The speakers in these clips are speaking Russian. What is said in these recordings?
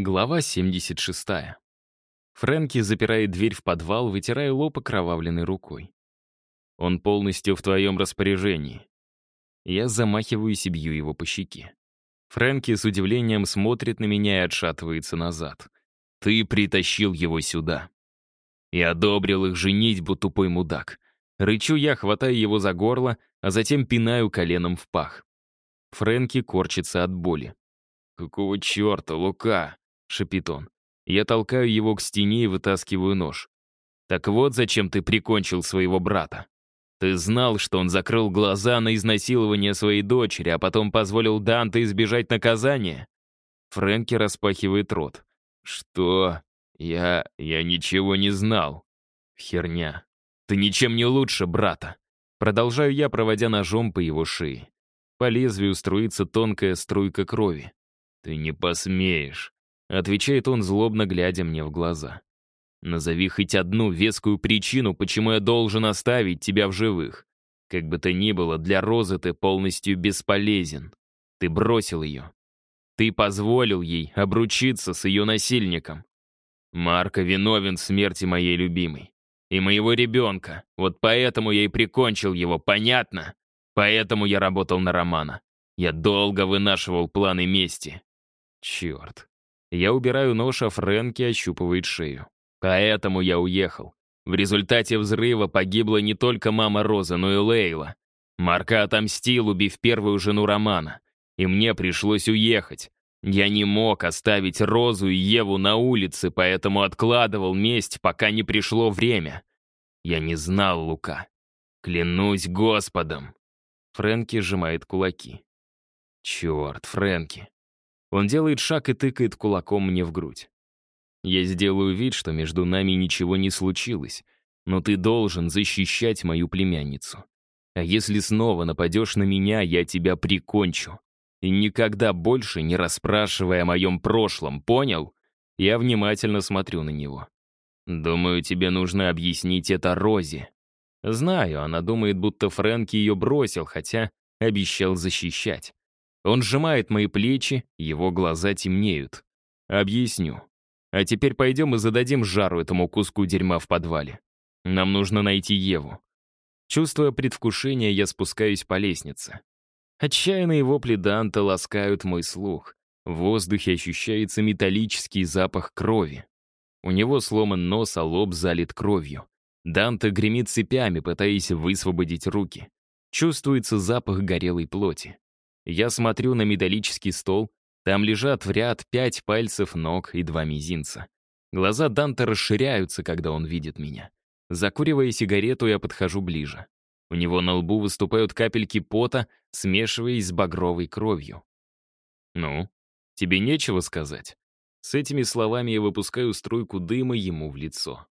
Глава 76. Фрэнки запирает дверь в подвал, вытирая лоб окровавленной рукой. Он полностью в твоем распоряжении. Я замахиваюсь и бью его по щеке. Фрэнки с удивлением смотрит на меня и отшатывается назад. Ты притащил его сюда. И одобрил их женитьбу, тупой мудак. Рычу я, хватаю его за горло, а затем пинаю коленом в пах. Фрэнки корчится от боли. «Какого черта, Лука?» — шипит он. Я толкаю его к стене и вытаскиваю нож. «Так вот зачем ты прикончил своего брата. Ты знал, что он закрыл глаза на изнасилование своей дочери, а потом позволил Данте избежать наказания?» Фрэнки распахивает рот. «Что? Я... я ничего не знал». «Херня. Ты ничем не лучше брата». Продолжаю я, проводя ножом по его шее. По лезвию струится тонкая струйка крови. «Ты не посмеешь», — отвечает он, злобно глядя мне в глаза. «Назови хоть одну вескую причину, почему я должен оставить тебя в живых. Как бы то ни было, для Розы ты полностью бесполезен. Ты бросил ее. Ты позволил ей обручиться с ее насильником. Марко виновен в смерти моей любимой. И моего ребенка. Вот поэтому я и прикончил его, понятно? Поэтому я работал на Романа. Я долго вынашивал планы мести. Черт. Я убираю нож, а Фрэнки ощупывает шею. Поэтому я уехал. В результате взрыва погибла не только мама Роза, но и Лейла. Марка отомстил, убив первую жену Романа. И мне пришлось уехать. Я не мог оставить Розу и Еву на улице, поэтому откладывал месть, пока не пришло время. Я не знал Лука. Клянусь Господом. Фрэнки сжимает кулаки. Черт, Фрэнки. Он делает шаг и тыкает кулаком мне в грудь. Я сделаю вид, что между нами ничего не случилось, но ты должен защищать мою племянницу. А если снова нападешь на меня, я тебя прикончу. И никогда больше не расспрашивай о моем прошлом, понял? Я внимательно смотрю на него. Думаю, тебе нужно объяснить это Розе. Знаю, она думает, будто Фрэнки ее бросил, хотя обещал защищать. Он сжимает мои плечи, его глаза темнеют. Объясню. А теперь пойдем и зададим жару этому куску дерьма в подвале. Нам нужно найти Еву. Чувствуя предвкушение, я спускаюсь по лестнице. Отчаянные вопли Данта ласкают мой слух. В воздухе ощущается металлический запах крови. У него сломан нос, а лоб залит кровью. Данте гремит цепями, пытаясь высвободить руки. Чувствуется запах горелой плоти. Я смотрю на металлический стол. Там лежат в ряд пять пальцев ног и два мизинца. Глаза Данте расширяются, когда он видит меня. Закуривая сигарету, я подхожу ближе. У него на лбу выступают капельки пота, смешиваясь с багровой кровью. «Ну, тебе нечего сказать?» С этими словами я выпускаю струйку дыма ему в лицо.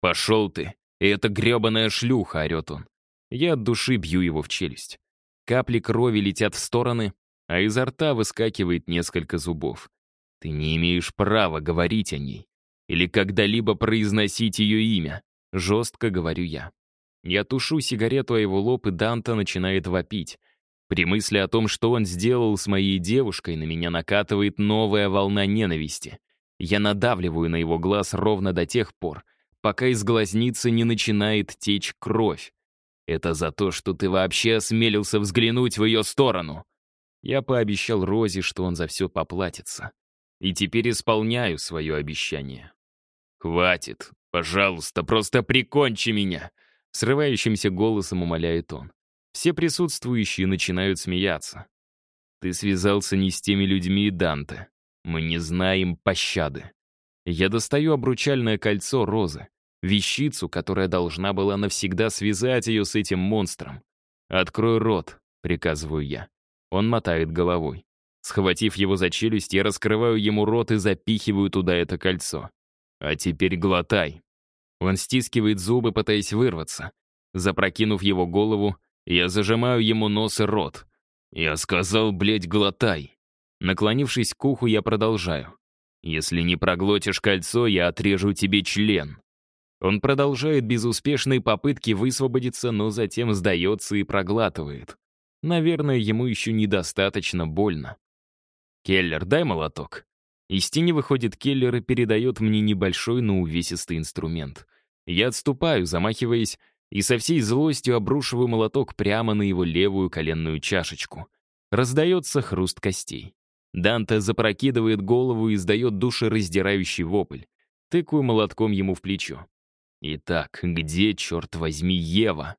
«Пошел ты! И эта гребаная шлюха!» — орет он. Я от души бью его в челюсть. Капли крови летят в стороны, а изо рта выскакивает несколько зубов. Ты не имеешь права говорить о ней или когда-либо произносить ее имя, жестко говорю я. Я тушу сигарету о его лоб, и Данта начинает вопить. При мысли о том, что он сделал с моей девушкой, на меня накатывает новая волна ненависти. Я надавливаю на его глаз ровно до тех пор, пока из глазницы не начинает течь кровь. Это за то, что ты вообще осмелился взглянуть в ее сторону. Я пообещал Розе, что он за все поплатится. И теперь исполняю свое обещание. «Хватит, пожалуйста, просто прикончи меня!» Срывающимся голосом умоляет он. Все присутствующие начинают смеяться. «Ты связался не с теми людьми, Данте. Мы не знаем пощады». Я достаю обручальное кольцо Розы вещицу, которая должна была навсегда связать ее с этим монстром. «Открой рот», — приказываю я. Он мотает головой. Схватив его за челюсть, я раскрываю ему рот и запихиваю туда это кольцо. «А теперь глотай». Он стискивает зубы, пытаясь вырваться. Запрокинув его голову, я зажимаю ему нос и рот. Я сказал, блядь, глотай. Наклонившись к уху, я продолжаю. Если не проглотишь кольцо, я отрежу тебе член. Он продолжает безуспешные попытки высвободиться, но затем сдается и проглатывает. Наверное, ему еще недостаточно больно. «Келлер, дай молоток». Из тени выходит Келлер и передает мне небольшой, но увесистый инструмент. Я отступаю, замахиваясь, и со всей злостью обрушиваю молоток прямо на его левую коленную чашечку. Раздается хруст костей. Данте запрокидывает голову и издает душераздирающий вопль. Тыкаю молотком ему в плечо. Итак, где, черт возьми, Ева?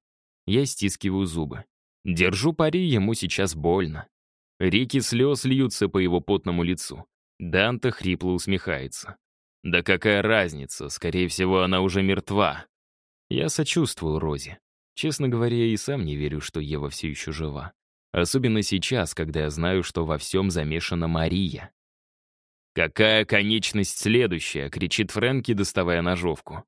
Я стискиваю зубы. Держу пари, ему сейчас больно. Реки слез льются по его потному лицу. Данте хрипло усмехается. «Да какая разница? Скорее всего, она уже мертва». Я сочувствую Розе. Честно говоря, я и сам не верю, что Ева все еще жива. Особенно сейчас, когда я знаю, что во всем замешана Мария. «Какая конечность следующая?» — кричит Фрэнки, доставая ножовку.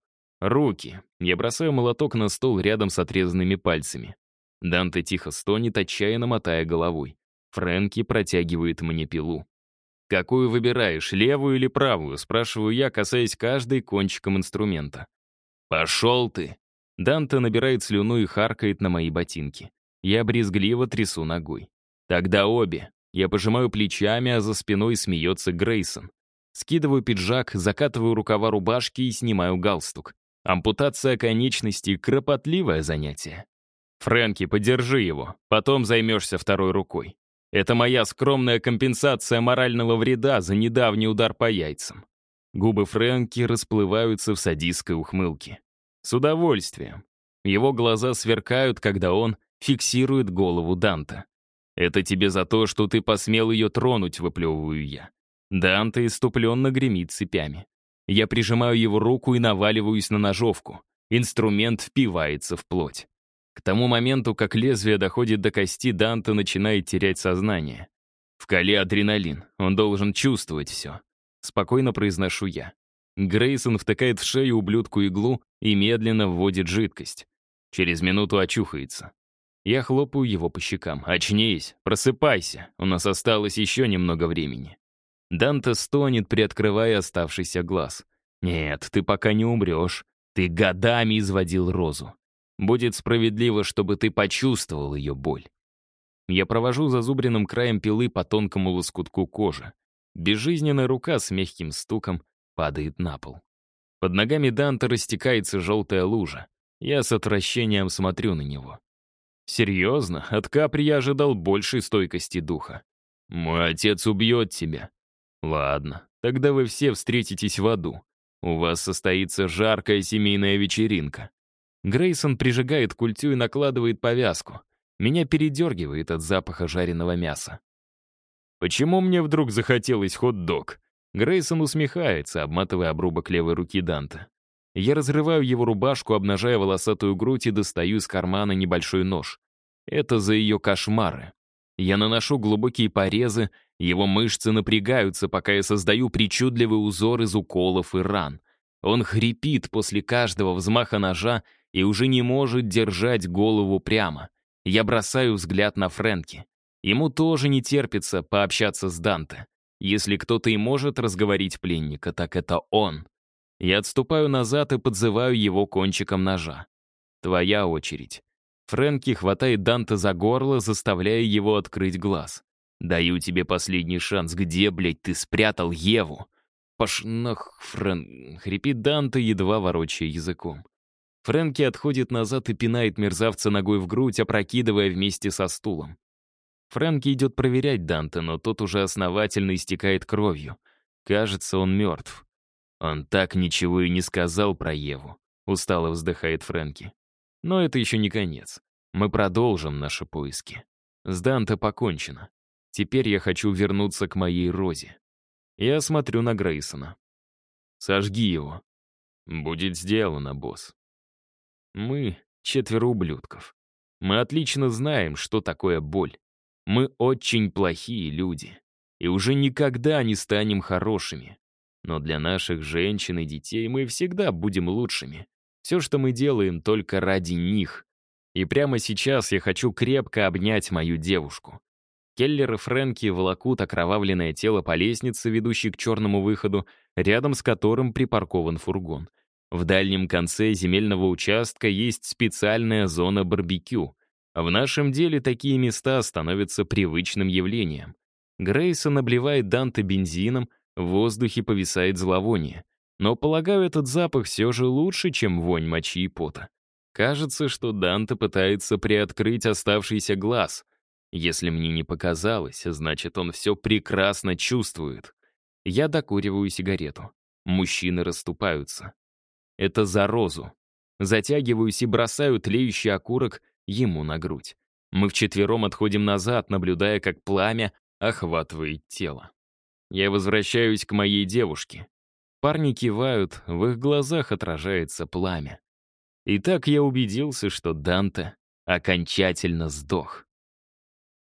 «Руки!» Я бросаю молоток на стол рядом с отрезанными пальцами. Данте тихо стонет, отчаянно мотая головой. Фрэнки протягивает мне пилу. «Какую выбираешь, левую или правую?» — спрашиваю я, касаясь каждой кончиком инструмента. «Пошел ты!» Данте набирает слюну и харкает на мои ботинки. Я брезгливо трясу ногой. «Тогда обе!» Я пожимаю плечами, а за спиной смеется Грейсон. Скидываю пиджак, закатываю рукава рубашки и снимаю галстук. Ампутация конечностей — кропотливое занятие. «Фрэнки, подержи его, потом займешься второй рукой. Это моя скромная компенсация морального вреда за недавний удар по яйцам. Губы Фрэнки расплываются в садистской ухмылке. С удовольствием. Его глаза сверкают, когда он фиксирует голову Данта. «Это тебе за то, что ты посмел ее тронуть», — выплевываю я. Данте иступленно гремит цепями. Я прижимаю его руку и наваливаюсь на ножовку. Инструмент впивается в плоть. К тому моменту, как лезвие доходит до кости, Данте начинает терять сознание. В коле адреналин, он должен чувствовать все. Спокойно произношу я. Грейсон втыкает в шею ублюдку иглу и медленно вводит жидкость. Через минуту очухается. Я хлопаю его по щекам. «Очнись, просыпайся, у нас осталось еще немного времени». Данте стонет, приоткрывая оставшийся глаз. «Нет, ты пока не умрешь. Ты годами изводил Розу. Будет справедливо, чтобы ты почувствовал ее боль. Я провожу зазубренным краем пилы по тонкому лоскутку кожи. Безжизненная рука с мягким стуком падает на пол. Под ногами Данта растекается желтая лужа. Я с отвращением смотрю на него. Серьезно, от Капри я ожидал большей стойкости духа. Мой отец убьет тебя. Ладно, тогда вы все встретитесь в аду. У вас состоится жаркая семейная вечеринка. Грейсон прижигает культю и накладывает повязку. Меня передергивает от запаха жареного мяса. «Почему мне вдруг захотелось хот-дог?» Грейсон усмехается, обматывая обрубок левой руки Данта. Я разрываю его рубашку, обнажая волосатую грудь и достаю из кармана небольшой нож. Это за ее кошмары. Я наношу глубокие порезы, его мышцы напрягаются, пока я создаю причудливый узор из уколов и ран. Он хрипит после каждого взмаха ножа и уже не может держать голову прямо. Я бросаю взгляд на Фрэнки. Ему тоже не терпится пообщаться с Данте. Если кто-то и может разговорить пленника, так это он. Я отступаю назад и подзываю его кончиком ножа. Твоя очередь. Фрэнки хватает Данте за горло, заставляя его открыть глаз. «Даю тебе последний шанс. Где, блядь, ты спрятал Еву?» «Паш... нах, Фрэн...» — хрипит Данте, едва ворочая языком. Фрэнки отходит назад и пинает мерзавца ногой в грудь, опрокидывая вместе со стулом. Фрэнки идет проверять Данте, но тот уже основательно истекает кровью. Кажется, он мертв. Он так ничего и не сказал про Еву. Устало вздыхает Фрэнки. Но это еще не конец. Мы продолжим наши поиски. С Данте покончено. Теперь я хочу вернуться к моей Розе. Я смотрю на Грейсона. «Сожги его». «Будет сделано, босс». Мы — четверо ублюдков. Мы отлично знаем, что такое боль. Мы очень плохие люди. И уже никогда не станем хорошими. Но для наших женщин и детей мы всегда будем лучшими. Все, что мы делаем, только ради них. И прямо сейчас я хочу крепко обнять мою девушку. Келлер и Фрэнки волокут окровавленное тело по лестнице, ведущей к черному выходу, рядом с которым припаркован фургон. В дальнем конце земельного участка есть специальная зона барбекю. В нашем деле такие места становятся привычным явлением. Грейсон обливает Данте бензином, В воздухе повисает зловоние. Но, полагаю, этот запах все же лучше, чем вонь мочи и пота. Кажется, что Данте пытается приоткрыть оставшийся глаз. Если мне не показалось, значит, он все прекрасно чувствует. Я докуриваю сигарету. Мужчины расступаются. Это за розу. Затягиваюсь и бросаю тлеющий окурок ему на грудь. Мы вчетвером отходим назад, наблюдая, как пламя охватывает тело. Я возвращаюсь к моей девушке. Парни кивают, в их глазах отражается пламя. И так я убедился, что Данте окончательно сдох.